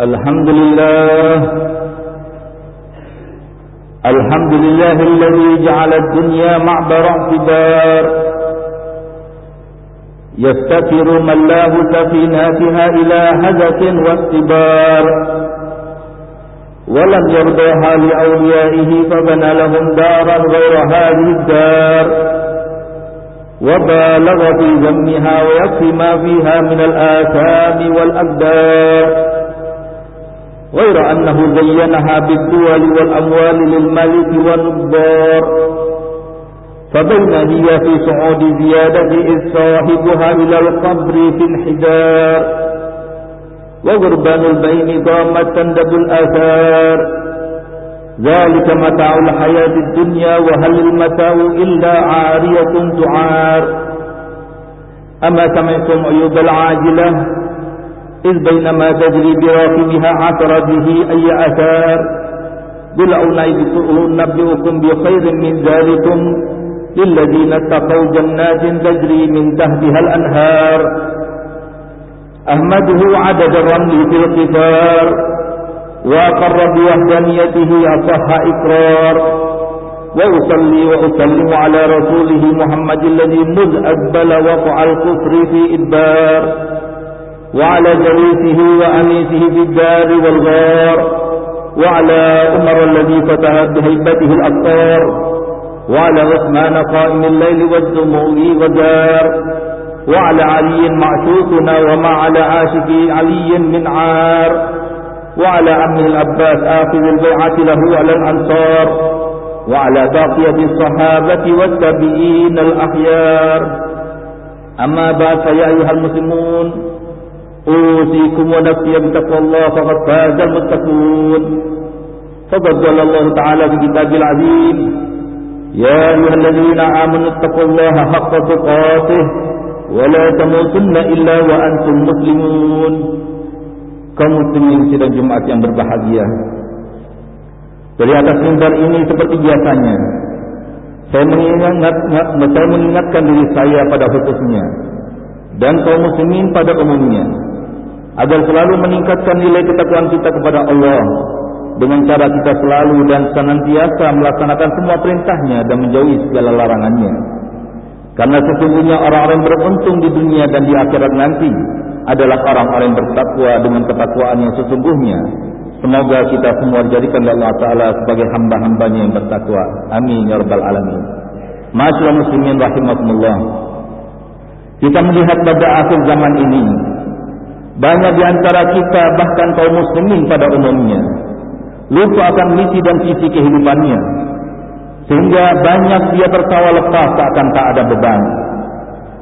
الحمد لله الحمد لله الذي جعل الدنيا معبر اعتبار. يستتر من له سفيناتها إلى هزة واستبار. ولم يرضاها لأوليائه فبنى لهم دارا غير هذه الدار. وبالغ في ذمها ويكفي ما فيها من الآثام والأقدار. غير أنه زينها بالدول والأموال للملك والنبار فبين هي في صعود زيادة إذ صاحبها إلى القبر في الحجار وغربان البين ضامت تندب الآثار. ذلك متاع الحياة الدنيا وهل المتاع إلا عارية تعار. أما سمعتم عيوب العاجلة إذ بينما تجري براكبها عثر به أي أثار. قل أنبئكم بخير من ذلكم للذين اتقوا جنات تجري من تحتها الأنهار. أحمده عدد الرمل في القفار وأقر بوحدانيته أصح إقرار. وأصلي وأسلم على رسوله محمد الذي مذ أقبل وقع الكفر في إدبار. وعلى جليسه وأنيسه في الدار والغار وعلى عمر الذي فتح بهيبته الأبطار وعلى عثمان قائم الليل والدموع ودار وعلى علي معشوقنا وما على عاشق علي من عار وعلى عمه العباس آخذ البيعة له على الأنصار وعلى باقية الصحابة والتابعين الأخيار. أما بعد فيا أيها المسلمون أوصيكم ونفسي بتقوى الله فقد فاز المتقون فضل الله تعالى في كتاب العزيز يا أيها الذين آمنوا اتقوا الله حق تقاته ولا تموتن إلا وأنتم مسلمون kaum muslimin sidang Jumat yang berbahagia. Dari atas mimbar ini seperti biasanya, saya mengingat, saya mengingatkan diri saya pada khususnya dan kaum muslimin pada umumnya agar selalu meningkatkan nilai ketakwaan kita kepada Allah dengan cara kita selalu dan senantiasa melaksanakan semua perintahnya dan menjauhi segala larangannya. Karena sesungguhnya orang-orang beruntung di dunia dan di akhirat nanti adalah orang-orang bertakwa dengan ketakwaan yang sesungguhnya. Semoga kita semua dijadikan oleh Allah Ta'ala sebagai hamba-hambanya yang bertakwa. Amin. Ya Rabbal Alamin. Masyarakat muslimin rahimahumullah. Kita melihat pada akhir zaman ini banyak di antara kita bahkan kaum muslimin pada umumnya lupa akan misi dan visi kehidupannya. Sehingga banyak dia tertawa lepas seakan tak ada beban.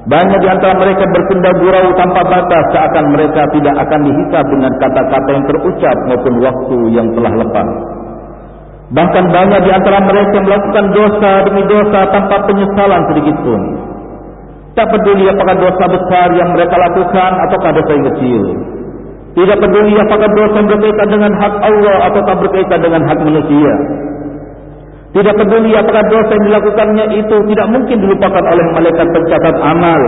Banyak di antara mereka berpindah gurau tanpa batas seakan mereka tidak akan dihisap dengan kata-kata yang terucap maupun waktu yang telah lepas. Bahkan banyak di antara mereka melakukan dosa demi dosa tanpa penyesalan sedikit pun tak peduli apakah dosa besar yang mereka lakukan ataukah dosa yang kecil. Tidak peduli apakah dosa yang berkaitan dengan hak Allah ataukah berkaitan dengan hak manusia. Tidak peduli apakah dosa yang dilakukannya itu tidak mungkin dilupakan oleh malaikat pencatat amal.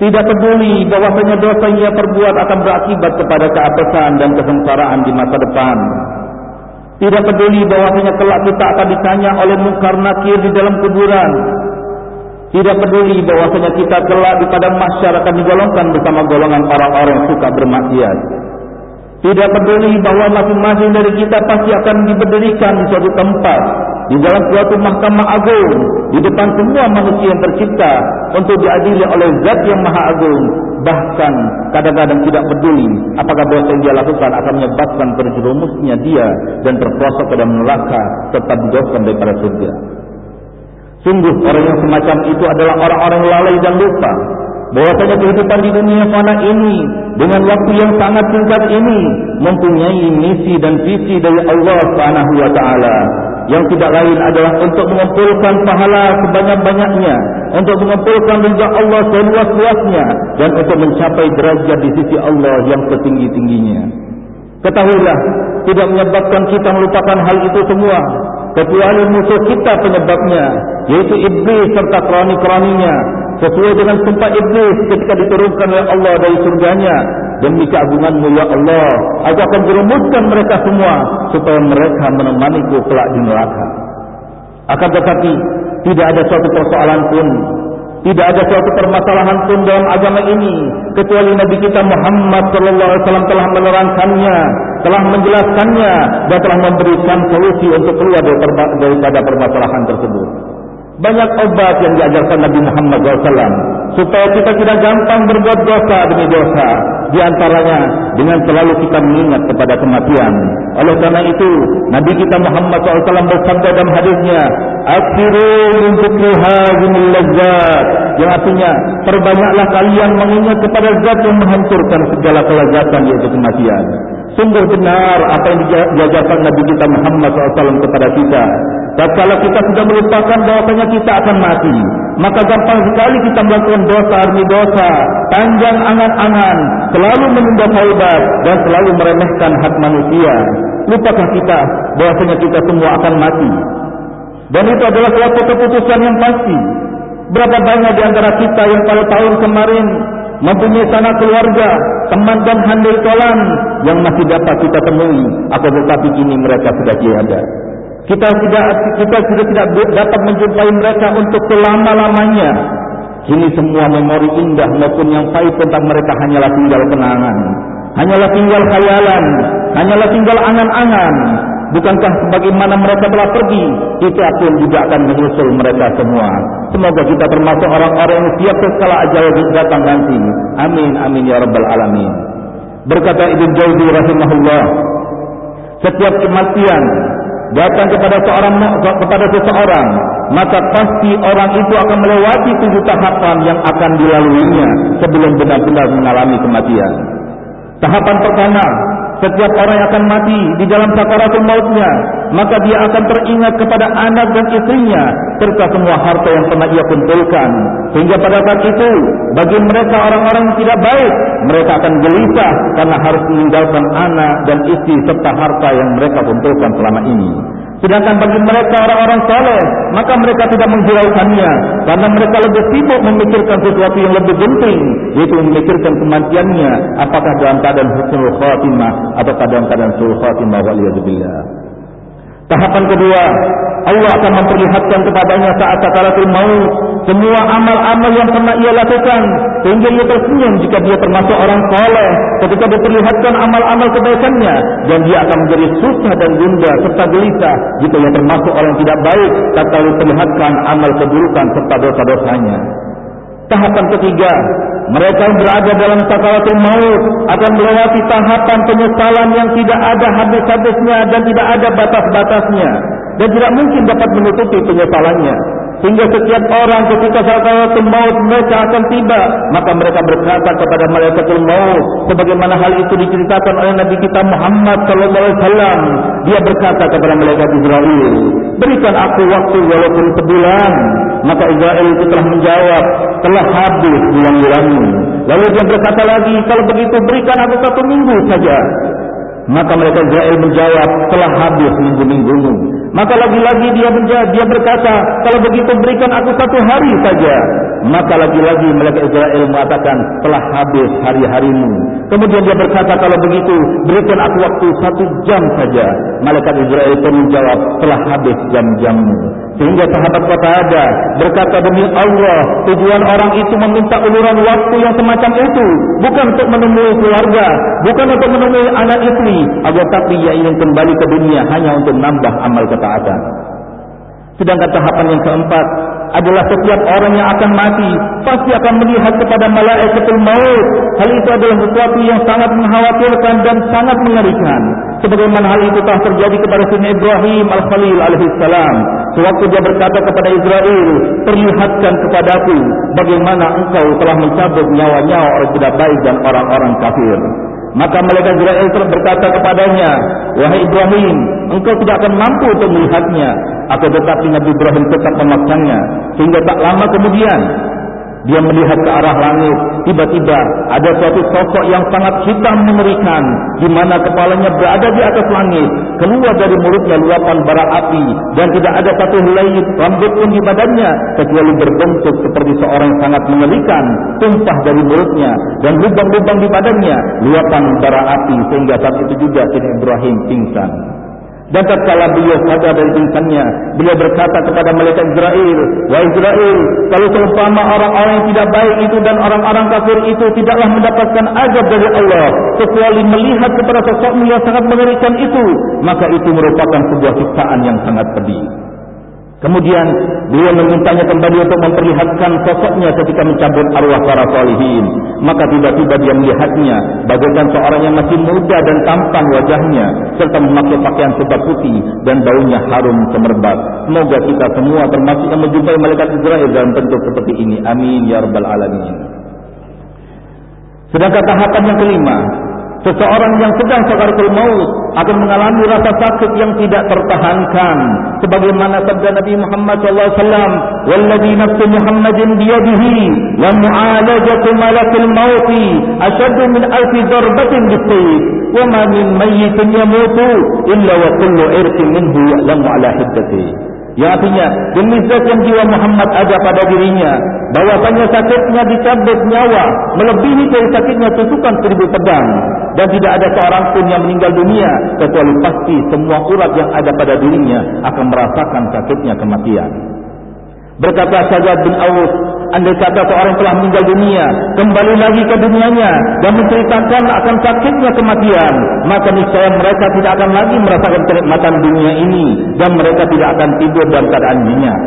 Tidak peduli bahwasanya dosa yang ia perbuat akan berakibat kepada keapesan dan kesengsaraan di masa depan. Tidak peduli bahwasanya kelak kita akan ditanya oleh mungkar nakir di dalam kuburan tidak peduli bahwasanya kita kelak di padang mahsyar akan digolongkan bersama golongan orang-orang yang suka bermaksiat. Tidak peduli bahawa masing-masing dari kita pasti akan diberdirikan di suatu tempat di dalam suatu mahkamah agung di depan semua manusia yang tercipta untuk diadili oleh zat yang maha agung bahkan kadang-kadang tidak peduli apakah dosa yang dia lakukan akan menyebabkan terjerumusnya dia dan terprosok pada neraka tetap dijauhkan daripada surga. Sungguh orang yang semacam itu adalah orang-orang lalai dan lupa bahwasanya kehidupan di dunia fana ini dengan waktu yang sangat singkat ini mempunyai misi dan visi dari Allah Subhanahu wa taala. Yang tidak lain adalah untuk mengumpulkan pahala sebanyak-banyaknya untuk mengumpulkan ridha Allah seluas-luasnya dan untuk mencapai derajat di sisi Allah yang setinggi-tingginya. Ketahuilah tidak menyebabkan kita melupakan hal itu semua kecuali musuh kita penyebabnya yaitu iblis serta kroni-kroninya sesuai dengan sumpah iblis ketika diturunkan oleh Allah dari surganya. Demi keagunganmu ya Allah. Aku akan jerumuskan mereka semua supaya mereka menemaniku kelak di neraka. Akan tetapi tidak ada suatu persoalan pun. Tidak ada suatu permasalahan pun dalam agama ini. Kecuali Nabi kita Muhammad sallallahu alaihi wasallam telah menerangkannya, telah menjelaskannya dan telah memberikan solusi untuk keluar daripada permasalahan tersebut. Banyak obat yang diajarkan Nabi Muhammad SAW supaya kita tidak gampang berbuat dosa demi dosa. Di antaranya dengan selalu kita mengingat kepada kematian. Oleh karena itu, Nabi kita Muhammad SAW bersabda dalam hadisnya, "Aksiru untuk hadhimul lazzat." Yang artinya, perbanyaklah kalian mengingat kepada zat yang menghancurkan segala kelezatan yaitu kematian. Sungguh benar apa yang diajarkan Nabi kita Muhammad SAW kepada kita. Dan kalau kita sudah melupakan bahwasanya kita akan mati, maka gampang sekali kita melakukan dosa demi dosa, panjang angan-angan, selalu menunda taubat dan selalu meremehkan hak manusia. Lupakah kita bahwasanya kita semua akan mati. Dan itu adalah suatu keputusan yang pasti. Berapa banyak di antara kita yang pada tahun kemarin mempunyai sana keluarga, teman dan handai tolan yang masih dapat kita temui, akan tetapi kini mereka sudah tiada. Kita tidak kita sudah tidak dapat menjumpai mereka untuk selama-lamanya. Kini semua memori indah maupun yang pahit tentang mereka hanyalah tinggal kenangan. Hanyalah tinggal khayalan. Hanyalah tinggal angan-angan. Bukankah sebagaimana mereka telah pergi, kita pun juga akan menyusul mereka semua. Semoga kita termasuk orang-orang yang siap sekala ajal datang nanti. Amin, amin ya rabbal alamin. Berkata Ibn Jauzi rahimahullah, setiap kematian datang kepada seorang kepada seseorang maka pasti orang itu akan melewati tujuh tahapan yang akan dilaluinya sebelum benar-benar mengalami kematian tahapan pertama setiap orang yang akan mati di dalam sakaratul mautnya maka dia akan teringat kepada anak dan istrinya serta semua harta yang pernah ia kumpulkan. Sehingga pada saat itu bagi mereka orang-orang yang tidak baik mereka akan gelisah karena harus meninggalkan anak dan istri serta harta yang mereka kumpulkan selama ini Sedangkan bagi mereka orang-orang saleh, maka mereka tidak menghiraukannya karena mereka lebih sibuk memikirkan sesuatu yang lebih penting, yaitu memikirkan kematiannya apakah dalam keadaan husnul khatimah atau dalam keadaan sul khatimah waliyadzubillah. Tahapan kedua, Allah akan memperlihatkan kepadanya saat sakaratul maut semua amal-amal yang pernah ia lakukan sehingga ia tersenyum jika dia termasuk orang soleh ketika diperlihatkan amal-amal kebaikannya dan dia akan menjadi susah dan gunda serta gelisah jika ia termasuk orang tidak baik tak diperlihatkan amal keburukan serta dosa-dosanya. Tahapan ketiga, mereka yang berada dalam sakaratul maut akan melewati tahapan penyesalan yang tidak ada habis-habisnya dan tidak ada batas-batasnya. Dan tidak mungkin dapat menutupi penyesalannya. Sehingga setiap orang ketika sakaratul maut mereka akan tiba maka mereka berkata kepada malaikatul maut sebagaimana hal itu diceritakan oleh Nabi kita Muhammad sallallahu alaihi wasallam. Dia berkata kepada malaikat Israel berikan aku waktu walaupun sebulan. Maka Israel itu telah menjawab telah habis bulan-bulanmu lalu dia berkata lagi kalau begitu berikan aku satu minggu saja Maka mereka Israel menjawab telah habis minggu-minggumu. Maka lagi-lagi dia menjawab, dia berkata, kalau begitu berikan aku satu hari saja. Maka lagi-lagi mereka Israel mengatakan telah habis hari-harimu. Kemudian dia berkata, kalau begitu berikan aku waktu satu jam saja. Malaikat Israel pun menjawab telah habis jam-jammu. Sehingga sahabat kata ada berkata demi Allah tujuan orang itu meminta uluran waktu yang semacam itu bukan untuk menemui keluarga, bukan untuk menemui anak istri, agar tapi ia ingin kembali ke dunia hanya untuk menambah amal ketaatan. Sedangkan tahapan yang keempat adalah setiap orang yang akan mati pasti akan melihat kepada malaikatul maut. Hal itu adalah sesuatu yang sangat mengkhawatirkan dan sangat mengerikan. Sebagaimana hal itu telah terjadi kepada Sayyidina Ibrahim Al-Khalil alaihissalam. Sewaktu dia berkata kepada Israel, perlihatkan kepadaku bagaimana engkau telah mencabut nyawa-nyawa orang tidak baik dan orang-orang kafir. Maka malaikat Israel berkata kepadanya, Wahai Ibrahim, engkau tidak akan mampu untuk melihatnya. Akan tetapi Nabi Ibrahim tetap memaksanya. Sehingga tak lama kemudian, dia melihat ke arah langit tiba-tiba ada suatu sosok yang sangat hitam mengerikan di mana kepalanya berada di atas langit keluar dari mulutnya luapan bara api dan tidak ada satu helai rambut pun di badannya kecuali berbentuk seperti seorang yang sangat mengerikan tumpah dari mulutnya dan lubang-lubang di badannya luapan bara api sehingga saat itu juga Siti Ibrahim pingsan dan tatkala beliau sadar dari pingsannya, beliau berkata kepada malaikat Israel, Wa Israel, kalau seumpama orang-orang tidak baik itu dan orang-orang kafir itu tidaklah mendapatkan azab dari Allah, kecuali melihat kepada sosokmu yang sangat mengerikan itu, maka itu merupakan sebuah siksaan yang sangat pedih. Kemudian beliau memintanya kembali untuk memperlihatkan sosoknya ketika mencabut arwah para salihin. Maka tiba-tiba dia melihatnya bagaikan seorang yang masih muda dan tampan wajahnya serta memakai pakaian sebab putih dan baunya harum semerbak. Semoga kita semua termasuk yang menjumpai malaikat Israel dalam bentuk seperti ini. Amin ya rabbal alamin. Sedangkan tahapan yang kelima, Seseorang yang sedang sakaratul maut akan mengalami rasa sakit yang tidak tertahankan. Sebagaimana sabda Nabi Muhammad sallallahu alaihi wasallam, "Wallazi nafsu Muhammadin biyadihi, wa mu'alajatu malakil maut ashaddu min alfi darbatin bis-sayf, wa ma min mayyitin yamutu illa wa kullu irqin minhu ya'lamu ala hiddatihi." Yang artinya demi zat yang jiwa Muhammad ada pada dirinya bahwasanya sakitnya dicabut nyawa melebihi dari sakitnya tusukan seribu pedang dan tidak ada seorang pun yang meninggal dunia kecuali pasti semua urat yang ada pada dirinya akan merasakan sakitnya kematian. Berkata Syajad bin Aus, andai kata seorang telah meninggal dunia, kembali lagi ke dunianya dan menceritakan akan sakitnya kematian, maka niscaya mereka tidak akan lagi merasakan kenikmatan dunia ini dan mereka tidak akan tidur dalam keadaan minyak.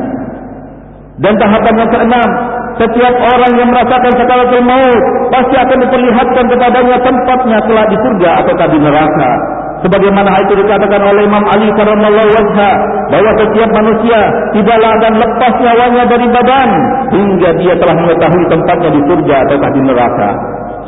Dan tahapan yang keenam, setiap orang yang merasakan sakaratul maut pasti akan diperlihatkan kepadanya tempatnya telah di surga atau di neraka. Sebagaimana itu dikatakan oleh Imam Ali karramallahu wajha bahwa setiap manusia tidaklah akan lepas nyawanya dari badan hingga dia telah mengetahui tempatnya di surga atau di neraka.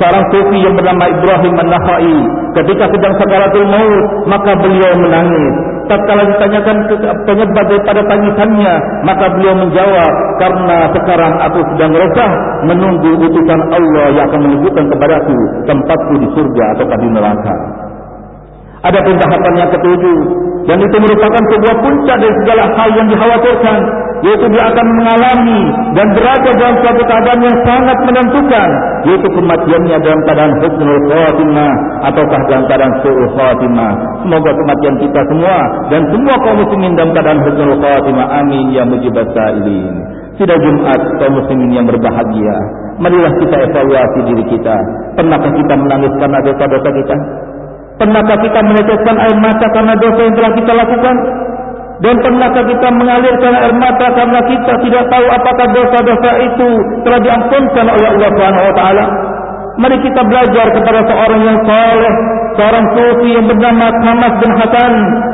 Seorang sufi yang bernama Ibrahim An-Nakhai ketika sedang sakaratul maut maka beliau menangis tatkala ditanyakan penyebab daripada tangisannya maka beliau menjawab karena sekarang aku sedang resah menunggu utusan Allah yang akan menunjukkan kepadaku tempatku di surga atau di neraka. Ada pun tahapan yang ketujuh dan itu merupakan sebuah puncak dari segala hal yang dikhawatirkan yaitu dia akan mengalami dan berada dalam suatu keadaan yang sangat menentukan yaitu kematiannya dalam keadaan husnul khatimah ataukah dalam keadaan su'ul khatimah. Semoga kematian kita semua dan semua kaum muslimin dalam keadaan husnul khatimah. Amin ya mujibat sa'ilin. Tidak Jumat kaum muslimin yang berbahagia. Marilah kita evaluasi diri kita. Pernahkah kita menangis karena dosa-dosa kita Pernahkah kita meneteskan air mata karena dosa yang telah kita lakukan? Dan pernahkah kita mengalirkan air mata karena kita tidak tahu apakah dosa-dosa itu telah diampunkan oleh Allah Subhanahu wa taala? Mari kita belajar kepada seorang yang saleh, seorang sufi yang bernama Hamas bin Hasan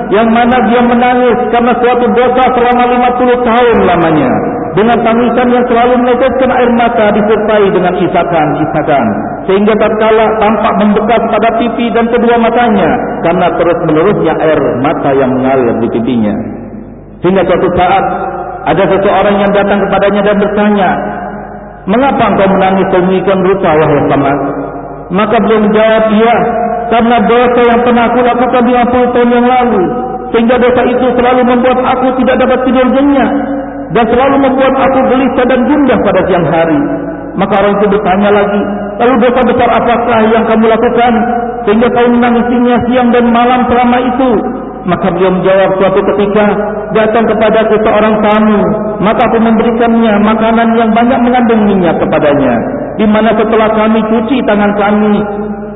yang mana dia menangis karena suatu dosa selama 50 tahun lamanya dengan tangisan yang selalu meneteskan air mata disertai dengan isakan-isakan sehingga tatkala tampak membekas pada pipi dan kedua matanya karena terus menerusnya air mata yang mengalir di pipinya. Sehingga suatu saat ada seseorang yang datang kepadanya dan bertanya mengapa engkau menangis demikian rupa wahai paman maka beliau menjawab iya karena dosa yang pernah aku lakukan 50 tahun yang lalu. Sehingga dosa itu selalu membuat aku tidak dapat tidur nyenyak dan selalu membuat aku gelisah dan gundah pada siang hari. Maka orang itu bertanya lagi, lalu dosa besar apakah yang kamu lakukan sehingga kau menangisinya siang dan malam selama itu? Maka beliau menjawab suatu ketika datang kepada seorang tamu, maka aku memberikannya makanan yang banyak mengandung minyak kepadanya. Di mana setelah kami cuci tangan kami,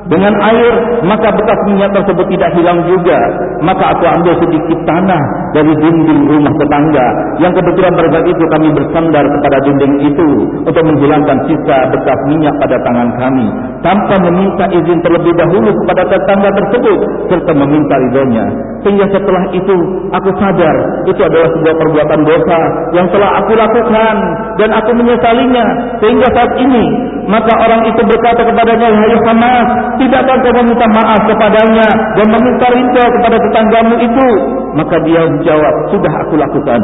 dengan air maka bekas minyak tersebut tidak hilang juga maka aku ambil sedikit tanah dari dinding rumah tetangga. Yang kebetulan pada saat itu kami bersandar kepada dinding itu untuk menghilangkan sisa bekas minyak pada tangan kami. Tanpa meminta izin terlebih dahulu kepada tetangga tersebut serta meminta ridhonya. Sehingga setelah itu aku sadar itu adalah sebuah perbuatan dosa yang telah aku lakukan dan aku menyesalinya. Sehingga saat ini maka orang itu berkata kepadanya Hai Hamas tidakkah kau meminta maaf kepadanya dan meminta rindu kepada tetanggamu itu? Maka dia menjawab sudah aku lakukan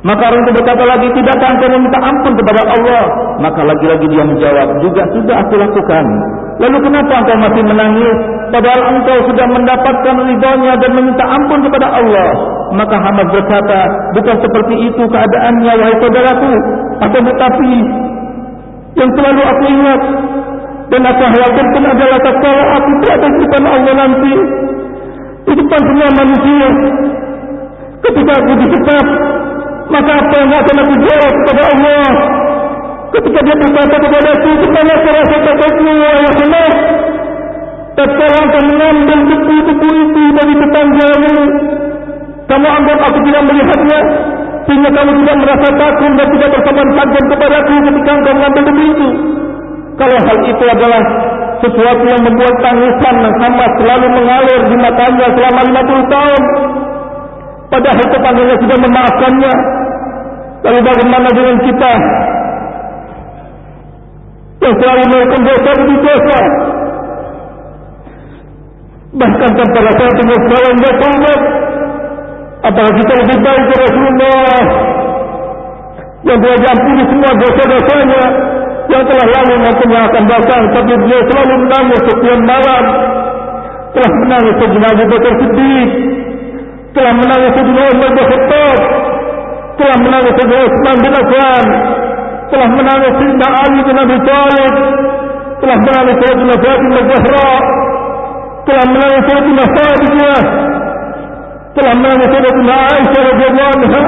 Maka orang itu berkata lagi, tidakkah engkau meminta ampun kepada Allah? Maka lagi-lagi dia menjawab, juga sudah aku lakukan. Lalu kenapa engkau masih menangis? Padahal engkau sudah mendapatkan ridhonya dan meminta ampun kepada Allah. Maka Hamad berkata, bukan seperti itu keadaannya, wahai saudaraku. Akan tetapi, yang selalu aku ingat, dan aku khawatirkan adalah tatkala aku berada di depan Allah nanti, di depan semua manusia, ketika aku disekap, maka apa yang akan aku jawab kepada Allah? Ketika dia berkata kepada aku aku rasa takutmu ayah Allah kala akan mengambil buku-buku itu dari tetanggamu kamu anggap aku tidak melihatnya sehingga kamu tidak merasa takut dan tidak bersamaan sanggup kepada aku ketika engkau mengambil buku itu. Kalau hal itu adalah sesuatu yang membuat tangisan yang sama selalu mengalir di matanya selama 50 tahun padahal tetangganya sudah memaafkannya. Lalu bagaimana dengan kita? Yang selalu melakukan dosa demi dosa? Bahkan tanpa rasa dengan sekalian bertobat, apakah kita lebih baik ke Rasulullah? Yang telah diampuni semua dosa-dosanya. Yang telah lalu maupun yang akan datang, tapi dia selalu menangis setiap malam, telah menangis sejenak Bakar Siddiq, telah menangis sejenak Umar bin Khattab, telah menangis Sayyidina Utsman bin Affan telah menangis Sayyidina Ali bin Abi Thalib telah menangis Sayyidina Fatimah Zahra. Telah menangis Sayyidina Khadijah telah menangis Sayyidina Aisyah radhiyallahu anha.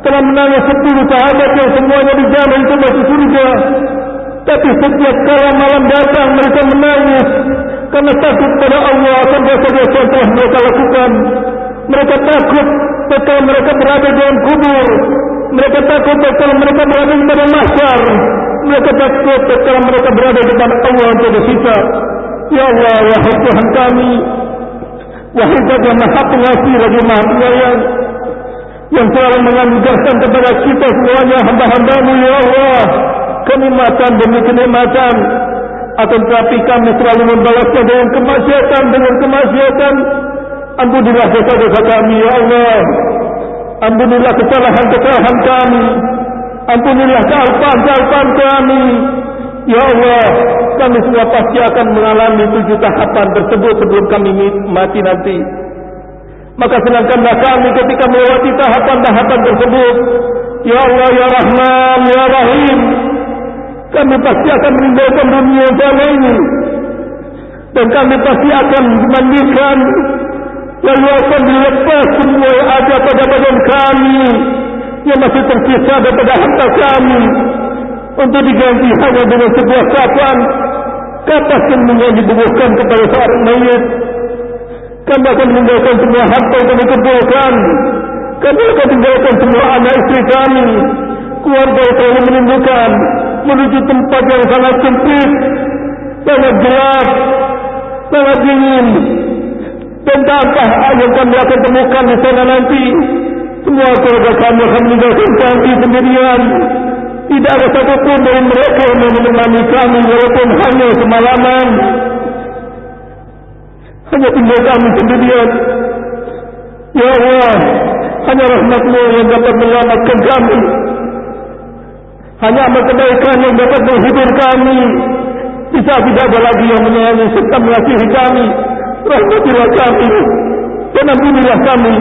Telah menangis sepuluh sahabat yang semuanya di zaman itu masih surga tapi setiap kala malam datang mereka menangis. Karena takut pada Allah akan dosa-dosa yang telah mereka lakukan mereka takut tatkala mereka berada dalam kubur. Mereka takut tatkala mereka berada di dalam mahsyar. Mereka takut tatkala mereka berada di depan Allah untuk berhisab ya Allah wahai Tuhan kami. Wahai yang Maha Pengasih lagi Maha Penyayang. Yang selalu menganugerahkan kepada kita semuanya hamba-hambamu ya Allah. Kenikmatan demi kenikmatan. Akan tetapi kami selalu membalasnya dengan kemaksiatan dengan kemaksiatan Ampunilah dosa-dosa kami ya Allah. Ampunilah kesalahan-kesalahan kami. Ampunilah kealpaan-kealpaan kami. Ya Allah Kami semua pasti akan mengalami tujuh tahapan tersebut sebelum kami mati nanti. Maka senangkanlah kami ketika melewati tahapan-tahapan tersebut. Ya Allah, Ya Rahman, Ya Rahim. Kami pasti akan meninggalkan dunia ini Dan kami pasti akan dimandikan Lalu akan dilepas semua yang ada pada badan kami? Yang masih tersisa daripada harta kami. Untuk diganti hanya dengan sebuah kapan Kapas yang yang dibubuhkan kepada seorang mayat Kami akan meninggalkan semua harta yang kami kumpulkan. Kami akan meninggalkan semua anak istri kami. Keluarga yang telah menimbulkan Menuju tempat yang sangat sempit Sangat gelap Sangat dingin apa yang kami akan temukan di sana nanti? Semua keluarga kami akan meninggalkan kami sendirian. Tidak ada satu pun dari mereka yang menemani kami Walaupun hanya semalaman. Hanya tinggal kami sendirian. Ya Allah Hanya rahmatmu yang dapat menyelamatkan kami. Hanya amal kebaikan yang dapat menghibur kami. Bisa tidak ada lagi yang menyayangi serta mengasihi kami rahmatilah kami dan ampunilah kami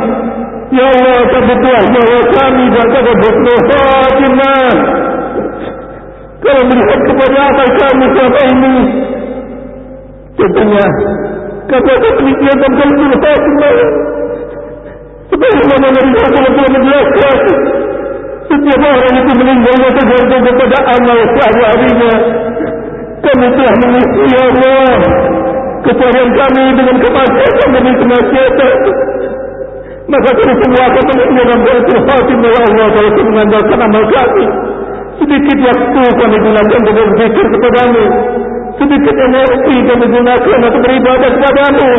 ya Allah kebutuhan nyawa kami dan kebutuhan khatimah kalau melihat kepada akal kami selama ini tentunya kami akan pemikiran dan kebutuhan khatimah sebagaimana dari Allah telah menjelaskan setiap orang itu meninggalnya tergantung kepada amal sehari-harinya kami telah mengisi Allah kecuali kami dengan kemaksiatan demi kemaksiatan. Maka kami semua akan mengingatkan beratul khatimah ya Allah kalau mengandalkan amal kami. Sedikit waktu kami gunakan untuk berpikir kepadamu. Sedikit energi kami gunakan untuk beribadah kepadamu.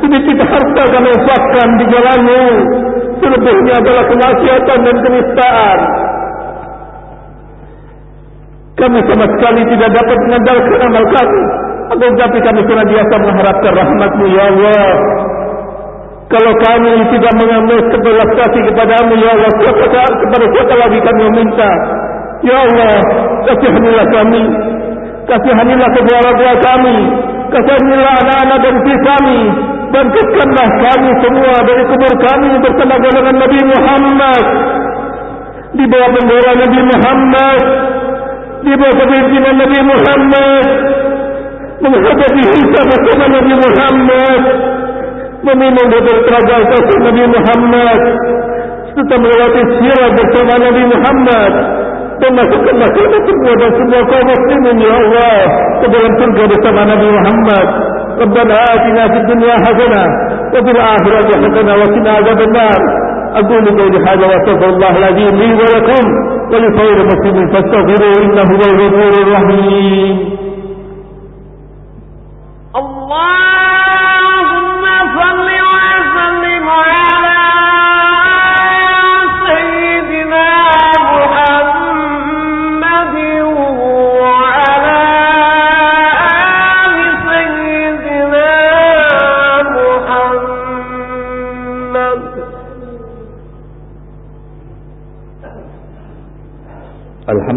Sedikit harta kami ufakkan di jalanmu. Selebihnya adalah kemaksiatan dan kenistaan. Kami sama sekali tidak dapat mengandalkan amal kami tetapi kami senantiasa mengharapkan rahmatmu ya Allah. Kalau kami tidak mengambil kebelas kasih kepadamu ya Allah siapa kepada siapa lagi kami meminta? Ya Allah kasihanilah kami. Kasihanilah kedua kami. Kasihanilah anak-anak dan istri kami. Bangkitkanlah kami semua dari kubur kami bersama golongan Nabi Muhammad. Di bawah bendera Nabi Muhammad. Di bawah kepimpinan Nabi Muhammad من حضرت عيسى فصلى نبي محمد ومن من حضرت تراجع فصلى نبي محمد ستم رواتي السيرة بصلى نبي محمد ثم شكرا كلمة الوضع ثم وقامت من يا الله قبل أن ترجع بصلى نبي محمد ربنا آتنا في الدنيا حسنة وفي الآخرة حسنة وقنا عذاب النار أقول قولي هذا وأستغفر الله العظيم لي ولكم ولخير مسلم فاستغفروه إنه هو الغفور الرحيم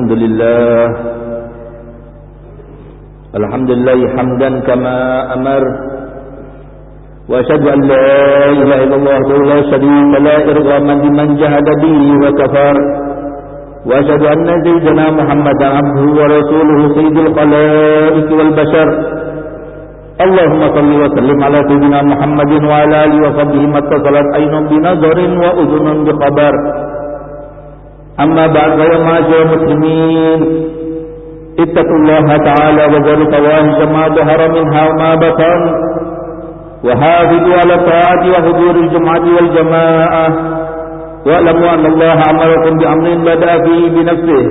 الحمد لله. الحمد لله حمدا كما أمر. وأشهد أن لا إله إلا الله وحده لا شريك لا إرغاما لمن جهد به وكفر. وأشهد أن سيدنا محمدا عبده ورسوله سيد الخلائق والبشر. اللهم صل وسلم على سيدنا محمد وعلى آله وصحبه ما اتصلت عين بنظر وأذن بخبر. أما بعد فيا معاشر المسلمين اتقوا الله تعالى وذروا فواحش ما ظهر منها وما بطن. وحافظوا على الطاعة وحضور الجمعة والجماعة واعلموا أن الله أمركم بأمر بدأ فيه بنفسه.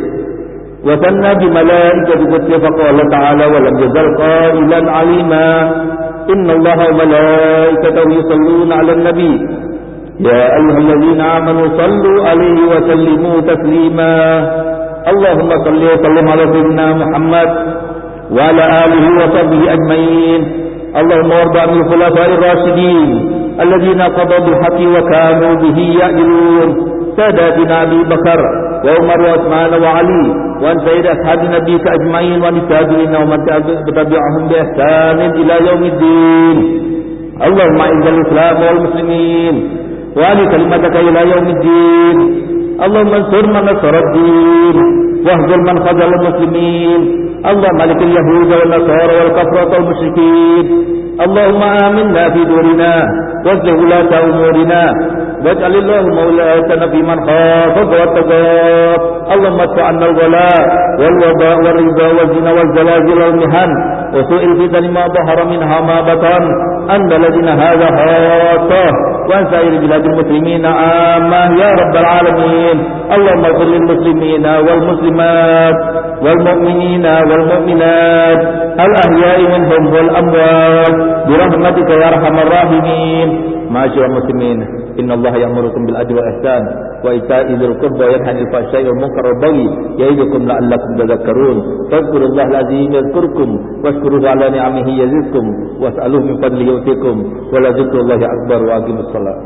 وثنى بملائكة قدس فقال تعالى ولم يزل قائلا عليما. إن الله وملائكته يصلون على النبي. يا أيها الذين آمنوا صلوا عليه وسلموا تسليما. اللهم صل وسلم على سيدنا محمد وعلى آله وصحبه أجمعين. اللهم وارض عن الخلفاء الراشدين الذين قضوا بالحق وكانوا به يأجلون ساداتنا أبي بكر وعمر وعثمان وعلي وأن سيد أصحاب نبيك أجمعين وأن التابعين ومن تبعهم بإحسان إلى يوم الدين. اللهم أعز الإسلام والمسلمين. وعلي كلمتك إلى يوم الدين. اللهم انصر من نصر الدين. واهجر من خذل المسلمين. اللهم ملك اليهود والنصارى والكفرة والمشركين. اللهم آمنا في دورنا. واصلح ولاة أمورنا. واجعل اللهم ولايتنا في من خافك واتقاك. اللهم ادفع عنا الولاء والوباء والربا والزنا والزلازل والمهن. وسوء الفتن ما ظهر منها ما بطن. أن بلدنا هذا خاصة وأن سائر بلاد المسلمين عامة يا رب العالمين اللهم اغفر للمسلمين والمسلمات والمؤمنين والمؤمنات الأحياء منهم والأموات برحمتك يا أرحم الراحمين معاشر المسلمين إن الله يأمركم بالعدل والإحسان وإيتاء ذي القربى وينهى عن الفحشاء والمنكر والبغي يعظكم لعلكم تذكرون فاذكروا الله العظيم يذكركم واشكروه على نعمه يزدكم واسألوه من فضله يؤتكم ولذكر الله أكبر وأقيموا الصلاة